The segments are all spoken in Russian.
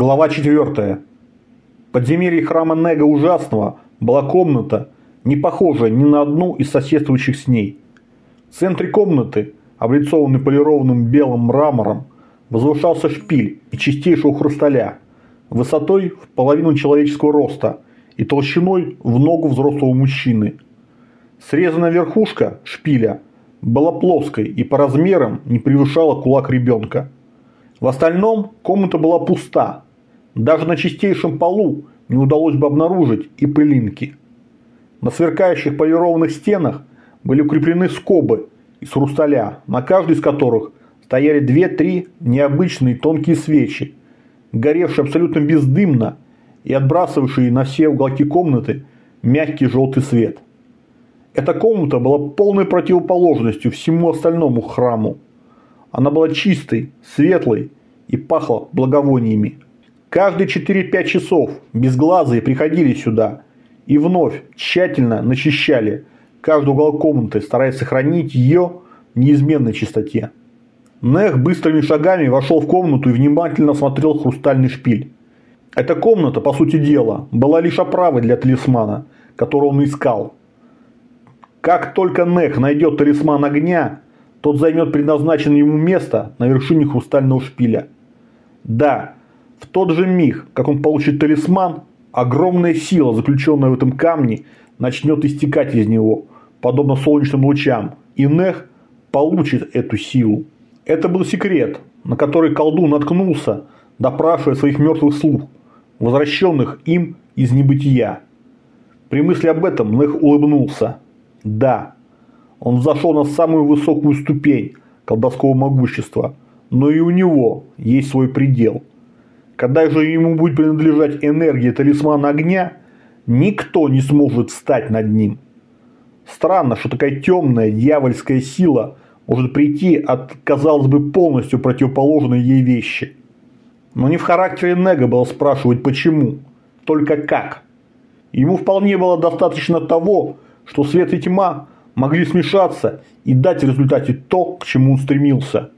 Глава 4. Подземелье храма Нега Ужасного была комната, не похожая ни на одну из соседствующих с ней. В центре комнаты, облицованный полированным белым мрамором, возвышался шпиль из чистейшего хрусталя, высотой в половину человеческого роста и толщиной в ногу взрослого мужчины. Срезанная верхушка шпиля была плоской и по размерам не превышала кулак ребенка. В остальном комната была пуста. Даже на чистейшем полу не удалось бы обнаружить и пылинки. На сверкающих полированных стенах были укреплены скобы из хрусталя, на каждой из которых стояли две-три необычные тонкие свечи, горевшие абсолютно бездымно и отбрасывавшие на все уголки комнаты мягкий желтый свет. Эта комната была полной противоположностью всему остальному храму. Она была чистой, светлой и пахла благовониями. Каждые 4-5 часов безглазые приходили сюда и вновь тщательно начищали каждый угол комнаты, стараясь сохранить ее в неизменной чистоте. Нех быстрыми шагами вошел в комнату и внимательно смотрел хрустальный шпиль. Эта комната, по сути дела, была лишь оправой для талисмана, которого он искал. Как только Нех найдет талисман огня, тот займет предназначенное ему место на вершине хрустального шпиля. Да, в тот же миг, как он получит талисман, огромная сила, заключенная в этом камне, начнет истекать из него, подобно солнечным лучам, и Нех получит эту силу. Это был секрет, на который колдун наткнулся, допрашивая своих мертвых слуг, возвращенных им из небытия. При мысли об этом Нех улыбнулся. Да, он зашел на самую высокую ступень колдовского могущества, но и у него есть свой предел. Когда же ему будет принадлежать энергия талисмана огня, никто не сможет встать над ним. Странно, что такая темная дьявольская сила может прийти от, казалось бы, полностью противоположной ей вещи. Но не в характере Нега было спрашивать почему, только как. Ему вполне было достаточно того, что свет и тьма могли смешаться и дать в результате то, к чему он стремился.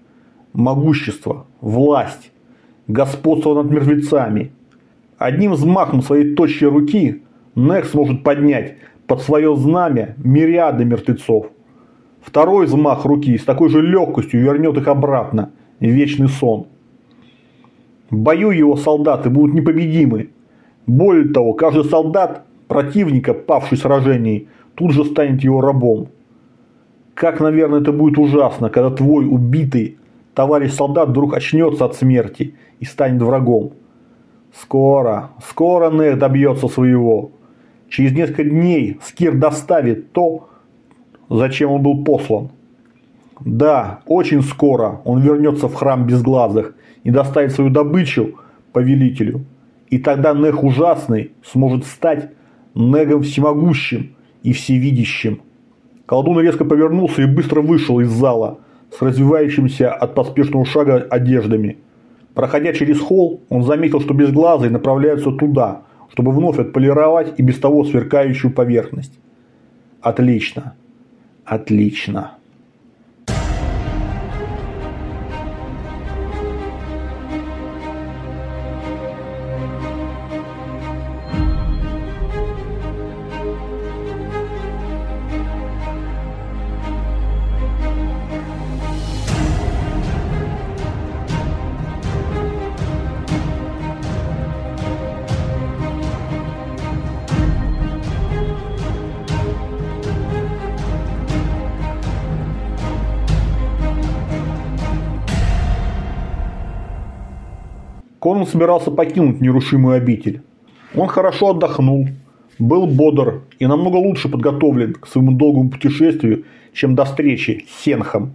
Могущество, власть, господство над мертвецами. Одним взмахом своей тощей руки Нех сможет поднять под свое знамя мириады мертвецов. Второй взмах руки с такой же легкостью вернет их обратно в вечный сон. В бою его солдаты будут непобедимы. Более того, каждый солдат противника, павший в сражении, тут же станет его рабом. Как, наверное, это будет ужасно, когда твой убитый товарищ солдат вдруг очнется от смерти и станет врагом. Скоро, скоро Нех добьется своего. Через несколько дней Скир доставит то, зачем он был послан. Да, очень скоро он вернется в храм безглазых и доставит свою добычу повелителю. И тогда Нех Ужасный сможет стать Негом Всемогущим и Всевидящим. Колдун резко повернулся и быстро вышел из зала с развивающимся от поспешного шага одеждами. Проходя через холл, он заметил, что безглазые направляются туда, чтобы вновь отполировать и без того сверкающую поверхность. Отлично. Отлично. Конан собирался покинуть нерушимую обитель. Он хорошо отдохнул, был бодр и намного лучше подготовлен к своему долгому путешествию, чем до встречи с Сенхом.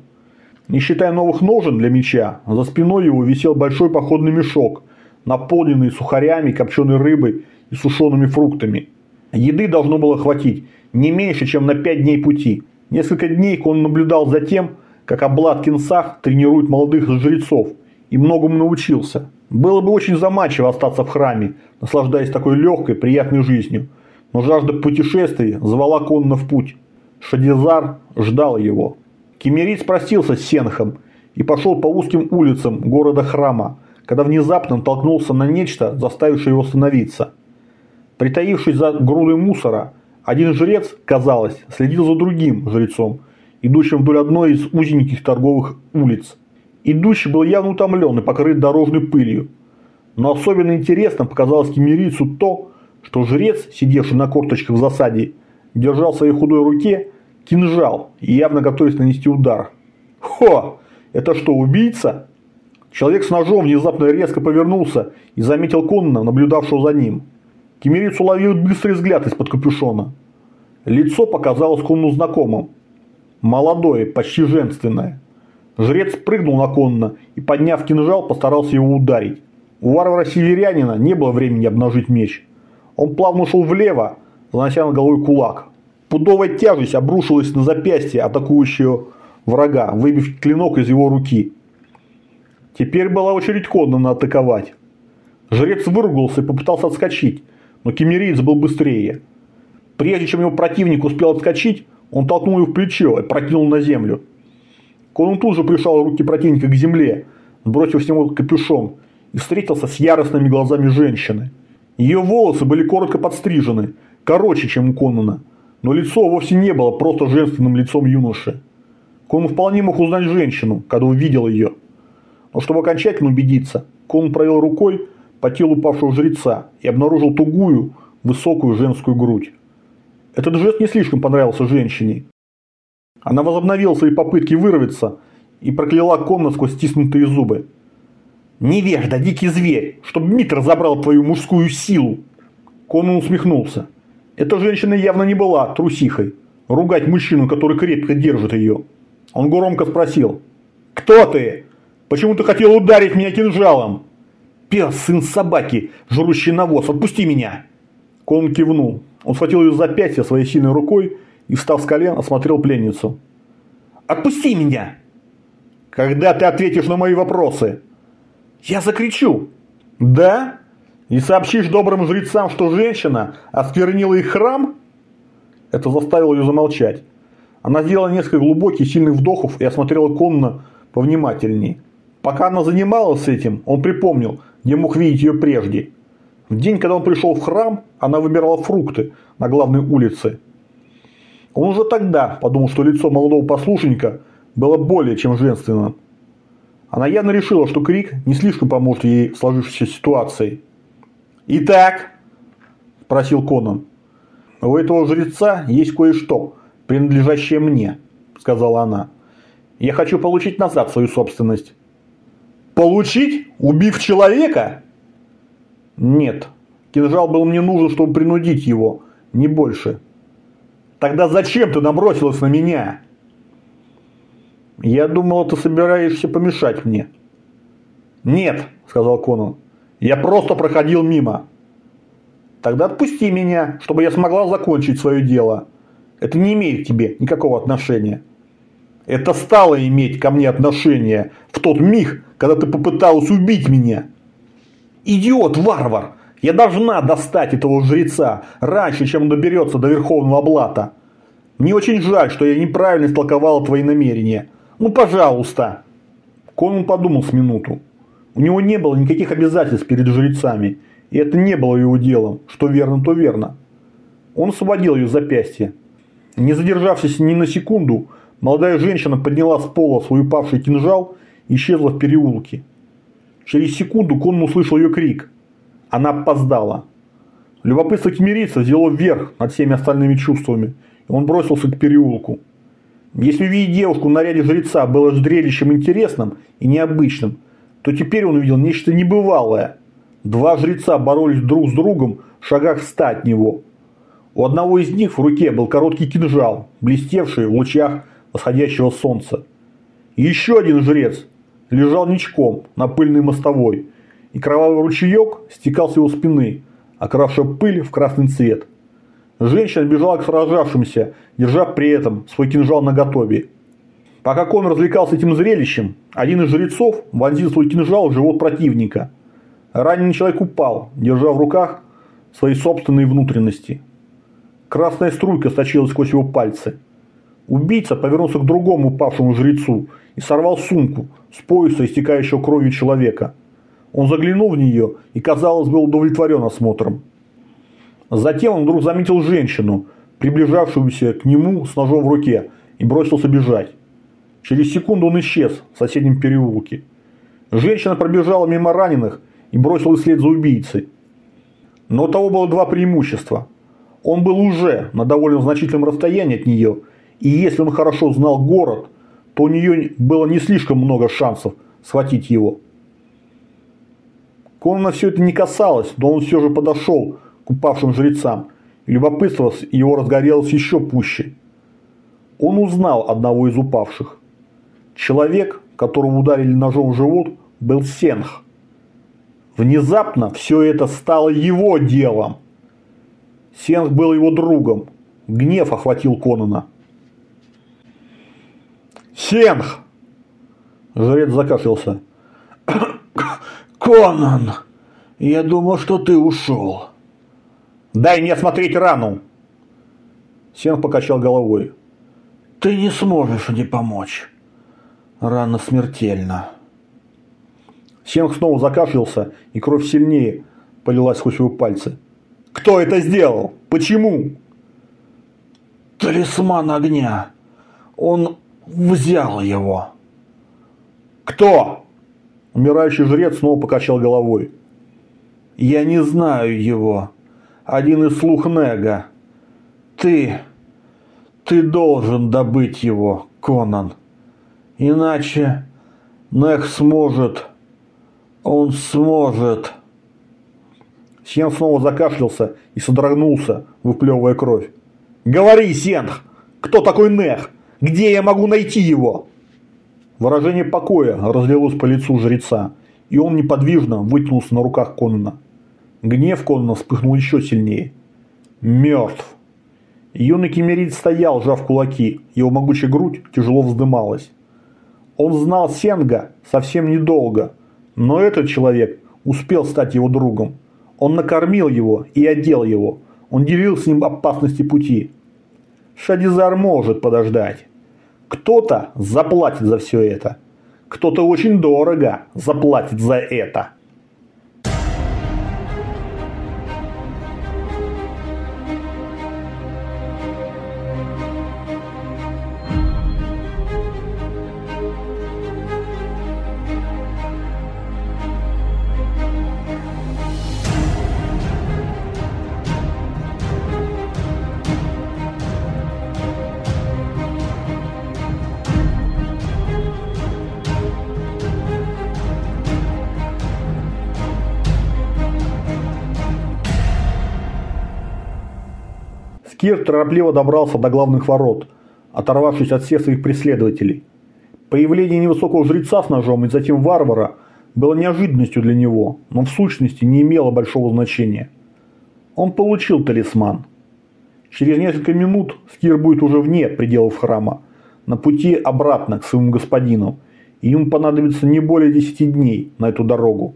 Не считая новых ножен для меча, за спиной его висел большой походный мешок, наполненный сухарями, копченой рыбой и сушеными фруктами. Еды должно было хватить не меньше, чем на пять дней пути. Несколько дней он наблюдал за тем, как Аблад Кинсах тренирует молодых жрецов и многому научился. Было бы очень заманчиво остаться в храме, наслаждаясь такой легкой, приятной жизнью. Но жажда путешествий звала конно в путь. Шадизар ждал его. Кемерит спросился с Сенхом и пошел по узким улицам города храма, когда внезапно натолкнулся на нечто, заставившее его остановиться. Притаившись за грудой мусора, один жрец, казалось, следил за другим жрецом, идущим вдоль одной из узеньких торговых улиц. Идущий был явно утомлен и покрыт дорожной пылью. Но особенно интересно показалось кемерийцу то, что жрец, сидевший на корточках в засаде, держал в своей худой руке кинжал и явно готовясь нанести удар. «Хо! Это что, убийца?» Человек с ножом внезапно резко повернулся и заметил Конна, наблюдавшего за ним. Кемериц уловил быстрый взгляд из-под капюшона. Лицо показалось Конну знакомым. Молодое, почти женственное. Жрец прыгнул на Конна и, подняв кинжал, постарался его ударить. У варвара-северянина не было времени обнажить меч. Он плавно ушел влево, занося на головой кулак. Пудовая тяжесть обрушилась на запястье атакующего врага, выбив клинок из его руки. Теперь была очередь Коннана атаковать. Жрец выругался и попытался отскочить, но кемериец был быстрее. Прежде чем его противник успел отскочить, он толкнул его в плечо и прокинул на землю. Конан тут же пришел руки противника к земле, бросив с него капюшон и встретился с яростными глазами женщины. Ее волосы были коротко подстрижены, короче, чем у Конана, но лицо вовсе не было просто женственным лицом юноши. Конан вполне мог узнать женщину, когда увидел ее. Но чтобы окончательно убедиться, Конан провел рукой по телу упавшего жреца и обнаружил тугую, высокую женскую грудь. Этот жест не слишком понравился женщине. Она возобновила свои попытки вырваться и прокляла Конна сквозь стиснутые зубы. «Невежда, дикий зверь, чтоб Митр забрал твою мужскую силу!» Конан усмехнулся. Эта женщина явно не была трусихой. Ругать мужчину, который крепко держит ее. Он громко спросил. «Кто ты? Почему ты хотел ударить меня кинжалом?» «Пес, сын собаки, жрущий навоз, отпусти меня!» Кон кивнул. Он схватил ее за запястье своей сильной рукой и, встав с колен, осмотрел пленницу. «Отпусти меня!» «Когда ты ответишь на мои вопросы?» «Я закричу!» «Да? И сообщишь добрым жрецам, что женщина осквернила их храм?» Это заставило ее замолчать. Она сделала несколько глубоких сильных вдохов и осмотрела Конна повнимательней. Пока она занималась этим, он припомнил, где мог видеть ее прежде. В день, когда он пришел в храм, она выбирала фрукты на главной улице. Он уже тогда подумал, что лицо молодого послушника было более чем женственным. Она явно решила, что крик не слишком поможет ей в сложившейся ситуации. «Итак?» – спросил Конан. «У этого жреца есть кое-что, принадлежащее мне», – сказала она. «Я хочу получить назад свою собственность». «Получить, убив человека?» «Нет. Кинжал был мне нужен, чтобы принудить его, не больше». «Тогда зачем ты набросилась на меня?» «Я думал, ты собираешься помешать мне». «Нет», – сказал Конан. «Я просто проходил мимо». «Тогда отпусти меня, чтобы я смогла закончить свое дело. Это не имеет к тебе никакого отношения». «Это стало иметь ко мне отношение в тот миг, когда ты попыталась убить меня». «Идиот-варвар! Я должна достать этого жреца раньше, чем он доберется до Верховного Блата. Мне очень жаль, что я неправильно истолковала твои намерения. Ну, пожалуйста. Конун подумал с минуту. У него не было никаких обязательств перед жрецами, и это не было его делом. Что верно, то верно. Он освободил ее запястье. Не задержавшись ни на секунду, молодая женщина подняла с пола свой упавший кинжал и исчезла в переулке. Через секунду Конн услышал ее крик. Она опоздала. Любопытство кемерийца взяло вверх над всеми остальными чувствами, и он бросился к переулку. Если увидеть девушку в наряде жреца было зрелищем интересным и необычным, то теперь он увидел нечто небывалое. Два жреца боролись друг с другом в шагах ста от него. У одного из них в руке был короткий кинжал, блестевший в лучах восходящего солнца. Еще один жрец лежал ничком на пыльной мостовой, и кровавый ручеек стекал с его спины, окрашивая пыль в красный цвет. Женщина бежала к сражавшимся, держа при этом свой кинжал наготове. Пока Кон развлекался этим зрелищем, один из жрецов вонзил свой кинжал в живот противника. Раненый человек упал, держа в руках свои собственные внутренности. Красная струйка сочилась сквозь его пальцы. Убийца повернулся к другому упавшему жрецу и сорвал сумку с пояса истекающего кровью человека. Он заглянул в нее и, казалось, был удовлетворен осмотром. Затем он вдруг заметил женщину, приближавшуюся к нему с ножом в руке, и бросился бежать. Через секунду он исчез в соседнем переулке. Женщина пробежала мимо раненых и бросилась вслед за убийцей. Но у того было два преимущества. Он был уже на довольно значительном расстоянии от нее, и если он хорошо знал город, то у нее было не слишком много шансов схватить его. Конана все это не касалось, но он все же подошел к упавшим жрецам, и любопытство его разгорелось еще пуще. Он узнал одного из упавших. Человек, которого ударили ножом в живот, был Сенх. Внезапно все это стало его делом. Сенх был его другом. Гнев охватил Конана. «Сенх!» Жрец закашлялся. «Конан, я думал, что ты ушел». «Дай мне осмотреть рану!» Сенх покачал головой. «Ты не сможешь мне помочь. Рана смертельна». Сенг снова закашлялся, и кровь сильнее полилась сквозь его пальцы. «Кто это сделал? Почему?» «Талисман огня. Он взял его». «Кто?» Умирающий жрец снова покачал головой. «Я не знаю его. Один из слух Нега. Ты... ты должен добыть его, Конан. Иначе Нег сможет...» Он сможет. Сен снова закашлялся и содрогнулся, выплевывая кровь. «Говори, Сенх! Кто такой Нех? Где я могу найти его?» Выражение покоя разлилось по лицу жреца, и он неподвижно вытянулся на руках Конана. Гнев Конана вспыхнул еще сильнее. Мертв. Юный кемерит стоял, сжав кулаки, его могучая грудь тяжело вздымалась. Он знал Сенга совсем недолго, но этот человек успел стать его другом. Он накормил его и одел его. Он делил с ним опасности пути. Шадизар может подождать. Кто-то заплатит за все это. Кто-то очень дорого заплатит за это. Скир торопливо добрался до главных ворот, оторвавшись от всех своих преследователей. Появление невысокого жреца с ножом и затем варвара было неожиданностью для него, но в сущности не имело большого значения. Он получил талисман. Через несколько минут Скир будет уже вне пределов храма, на пути обратно к своему господину, и ему понадобится не более 10 дней на эту дорогу.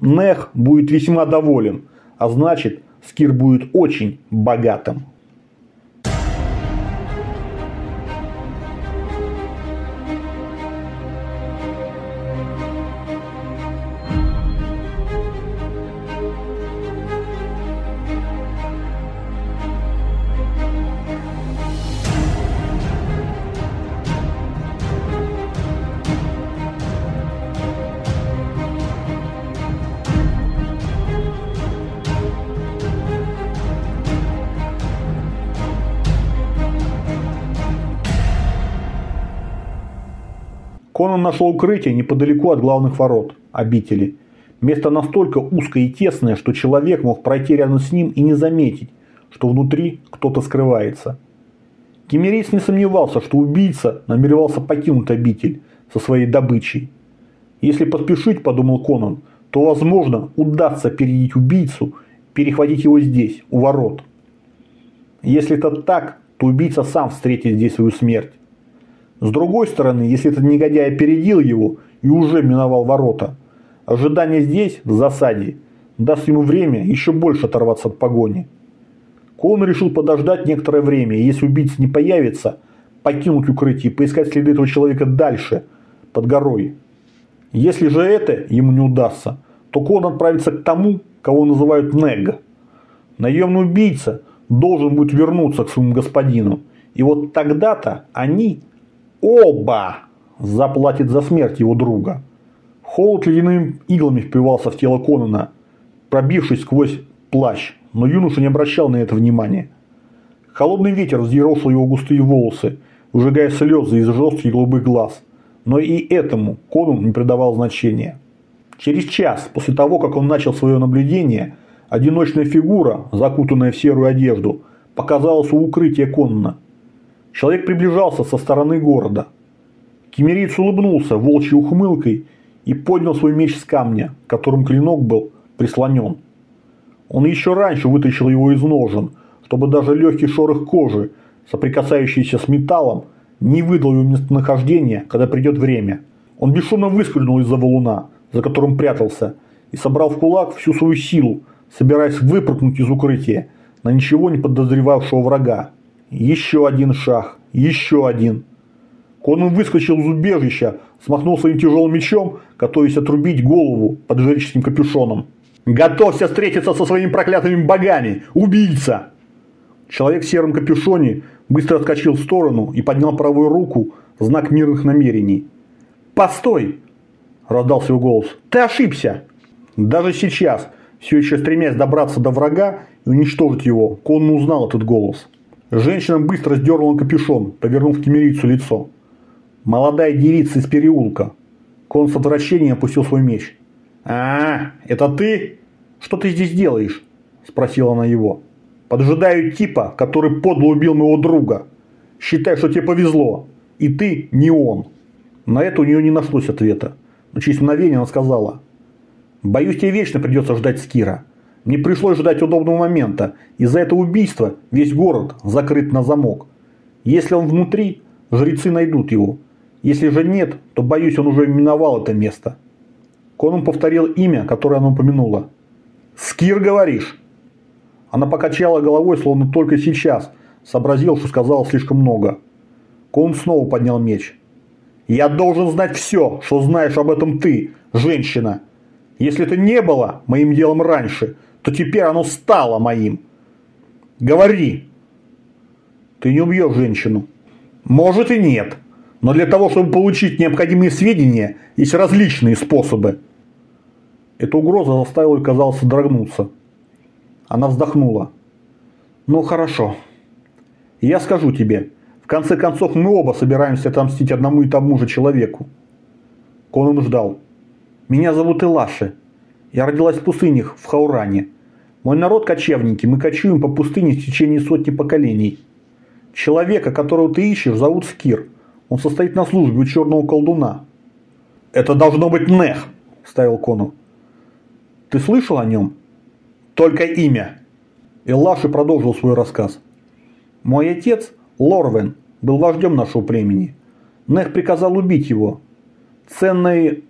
Нех будет весьма доволен, а значит Скир будет очень богатым. Конан нашел укрытие неподалеку от главных ворот обители. Место настолько узкое и тесное, что человек мог пройти рядом с ним и не заметить, что внутри кто-то скрывается. Кемерейц не сомневался, что убийца намеревался покинуть обитель со своей добычей. Если поспешить, подумал Конан, то, возможно, удастся перейти убийцу, перехватить его здесь, у ворот. Если это так, то убийца сам встретит здесь свою смерть. С другой стороны, если этот негодяй опередил его и уже миновал ворота, ожидание здесь, в засаде, даст ему время еще больше оторваться от погони. Коун решил подождать некоторое время, и если убийца не появится, покинуть укрытие и поискать следы этого человека дальше, под горой. Если же это ему не удастся, то Кон отправится к тому, кого называют Нег. Наемный убийца должен будет вернуться к своему господину. И вот тогда-то они оба заплатят за смерть его друга. Холод ледяными иглами впивался в тело Конана, пробившись сквозь плащ, но юноша не обращал на это внимания. Холодный ветер взъерошил его густые волосы, выжигая слезы из жестких голубых глаз. Но и этому Конун не придавал значения. Через час после того, как он начал свое наблюдение, одиночная фигура, закутанная в серую одежду, показалась у укрытия Конна. Человек приближался со стороны города. Кемериец улыбнулся волчьей ухмылкой и поднял свой меч с камня, которым клинок был прислонен. Он еще раньше вытащил его из ножен, чтобы даже легкий шорох кожи, соприкасающийся с металлом, не выдал его местонахождение, когда придет время. Он бесшумно выскользнул из-за валуна, за которым прятался, и собрал в кулак всю свою силу, собираясь выпрыгнуть из укрытия на ничего не подозревавшего врага. Еще один шаг, еще один. Конан выскочил из убежища, смахнул своим тяжелым мечом, готовясь отрубить голову под жреческим капюшоном. «Готовься встретиться со своими проклятыми богами! Убийца!» Человек в сером капюшоне быстро отскочил в сторону и поднял правую руку в знак мирных намерений. «Постой!» – раздался его голос. «Ты ошибся!» Даже сейчас, все еще стремясь добраться до врага и уничтожить его, Конн узнал этот голос. Женщина быстро сдернула капюшон, повернув кемерицу лицо. Молодая девица из переулка. Кон с отвращением опустил свой меч. «А, это ты? Что ты здесь делаешь?» – спросила она его. «Поджидаю типа, который подло убил моего друга. Считай, что тебе повезло. И ты не он». На это у нее не нашлось ответа. Но через мгновение она сказала. «Боюсь, тебе вечно придется ждать Скира. Мне пришлось ждать удобного момента. Из-за этого убийства весь город закрыт на замок. Если он внутри, жрецы найдут его. Если же нет, то, боюсь, он уже миновал это место». Конан повторил имя, которое она упомянула. «Скир, говоришь?» Она покачала головой, словно только сейчас сообразил, что сказала слишком много. Конан снова поднял меч. «Я должен знать все, что знаешь об этом ты, женщина. Если это не было моим делом раньше, то теперь оно стало моим. Говори!» «Ты не убьешь женщину». «Может и нет. Но для того, чтобы получить необходимые сведения, есть различные способы. Эта угроза заставила ее, казалось, дрогнуться. Она вздохнула. «Ну хорошо. Я скажу тебе. В конце концов, мы оба собираемся отомстить одному и тому же человеку». Конан ждал. «Меня зовут Илаши. Я родилась в пустынях, в Хауране. Мой народ кочевники, мы кочуем по пустыне в течение сотни поколений. Человека, которого ты ищешь, зовут Скир. Он состоит на службе у черного колдуна. Это должно быть Нех, ставил Кону. Ты слышал о нем? Только имя. Эллаши продолжил свой рассказ. Мой отец, Лорвен, был вождем нашего племени. Нех приказал убить его. Ценный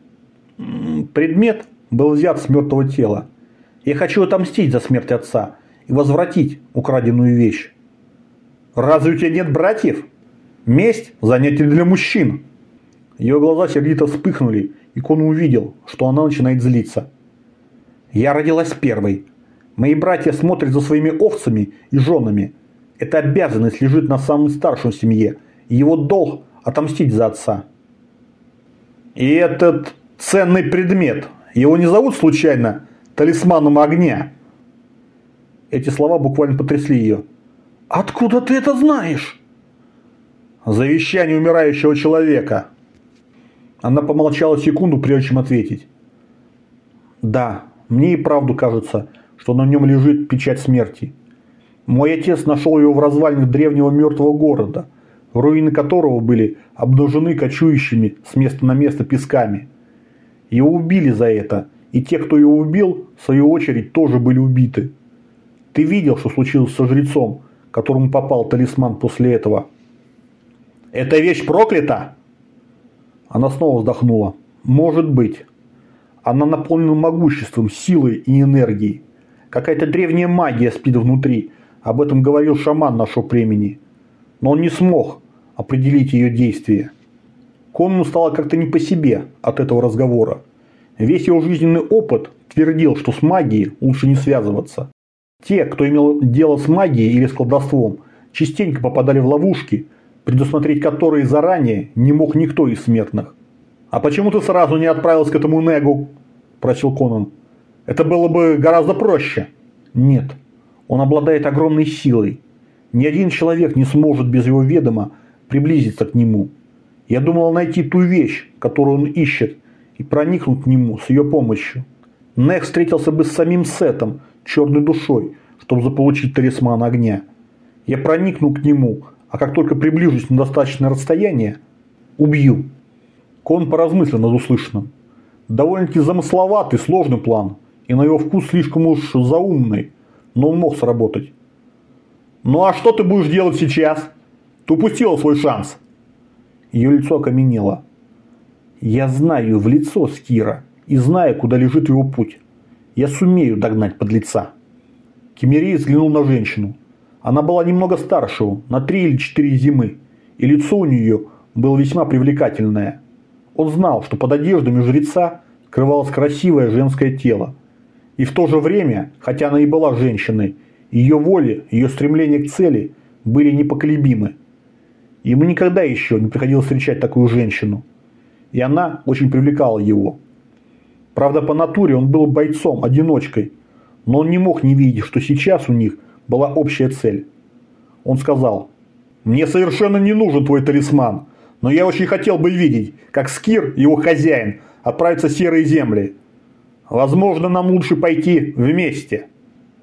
предмет был взят с мертвого тела. Я хочу отомстить за смерть отца и возвратить украденную вещь. Разве у тебя нет братьев? Месть – занятие для мужчин. Ее глаза сердито вспыхнули, и Кон увидел, что она начинает злиться. Я родилась первой. Мои братья смотрят за своими овцами и женами. Эта обязанность лежит на самом старшем семье, и его долг – отомстить за отца. И этот ценный предмет, его не зовут случайно талисманом огня? Эти слова буквально потрясли ее. «Откуда ты это знаешь?» Завещание умирающего человека. Она помолчала секунду, прежде чем ответить. Да, мне и правду кажется, что на нем лежит печать смерти. Мой отец нашел его в развалинах древнего мертвого города, руины которого были обнажены кочующими с места на место песками. Его убили за это, и те, кто его убил, в свою очередь, тоже были убиты. Ты видел, что случилось со жрецом, которому попал талисман после этого? Эта вещь проклята?» Она снова вздохнула. «Может быть. Она наполнена могуществом, силой и энергией. Какая-то древняя магия спит внутри. Об этом говорил шаман нашего племени. Но он не смог определить ее действие. Конну стало как-то не по себе от этого разговора. Весь его жизненный опыт твердил, что с магией лучше не связываться. Те, кто имел дело с магией или с колдовством, частенько попадали в ловушки, предусмотреть которые заранее не мог никто из смертных. «А почему ты сразу не отправился к этому Негу?» – просил Конан. «Это было бы гораздо проще». «Нет, он обладает огромной силой. Ни один человек не сможет без его ведома приблизиться к нему. Я думал найти ту вещь, которую он ищет, и проникнуть к нему с ее помощью. Нег встретился бы с самим Сетом, черной душой, чтобы заполучить талисман огня. Я проникну к нему, а как только приближусь на достаточное расстояние, убью. Кон поразмыслил над услышанным. Довольно-таки замысловатый, сложный план, и на его вкус слишком уж заумный, но он мог сработать. «Ну а что ты будешь делать сейчас? Ты упустила свой шанс!» Ее лицо окаменело. «Я знаю в лицо Скира и знаю, куда лежит его путь. Я сумею догнать подлеца». Кемерий взглянул на женщину. Она была немного старше на три или четыре зимы, и лицо у нее было весьма привлекательное. Он знал, что под одеждами жреца скрывалось красивое женское тело. И в то же время, хотя она и была женщиной, ее воля, ее стремление к цели были непоколебимы. Ему никогда еще не приходилось встречать такую женщину. И она очень привлекала его. Правда, по натуре он был бойцом, одиночкой, но он не мог не видеть, что сейчас у них была общая цель. Он сказал, «Мне совершенно не нужен твой талисман, но я очень хотел бы видеть, как Скир, его хозяин, отправится в серые земли. Возможно, нам лучше пойти вместе».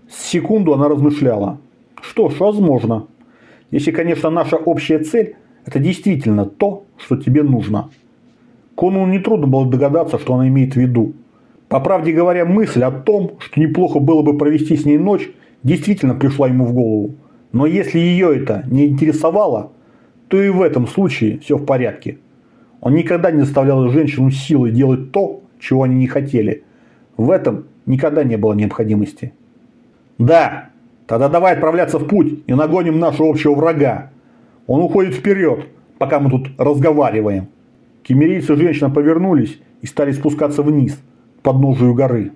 С секунду она размышляла. «Что ж, возможно. Если, конечно, наша общая цель – это действительно то, что тебе нужно». Кону нетрудно было догадаться, что она имеет в виду. По правде говоря, мысль о том, что неплохо было бы провести с ней ночь, действительно пришла ему в голову. Но если ее это не интересовало, то и в этом случае все в порядке. Он никогда не заставлял женщину силой делать то, чего они не хотели. В этом никогда не было необходимости. «Да, тогда давай отправляться в путь и нагоним нашего общего врага. Он уходит вперед, пока мы тут разговариваем». Кемерийцы женщина повернулись и стали спускаться вниз, к подножию горы.